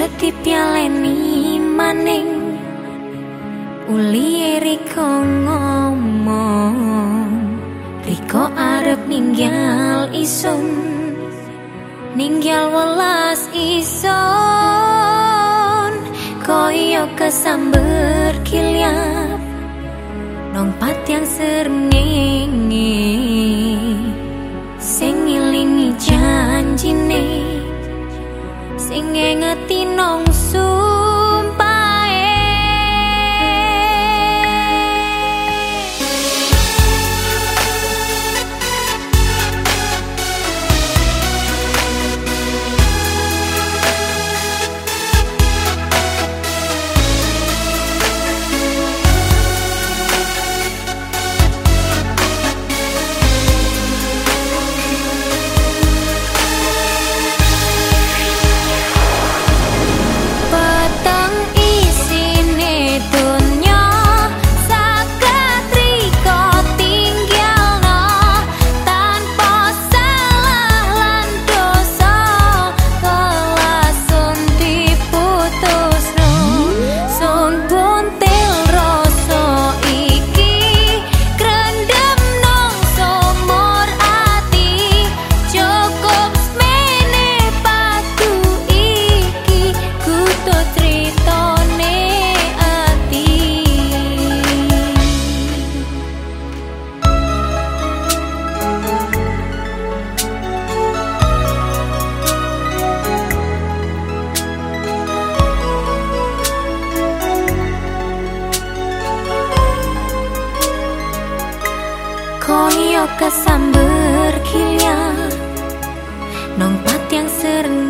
Ojo dipialeni maning Uli Riko ngomong Riko arep ninggal isun Ninggal welas ison Koyo kesamber kiliap Nompat yang sernenge Sing ngilingi janjine Sing ngeti nongsu Koni oka samber kilia Nong pat yang serendah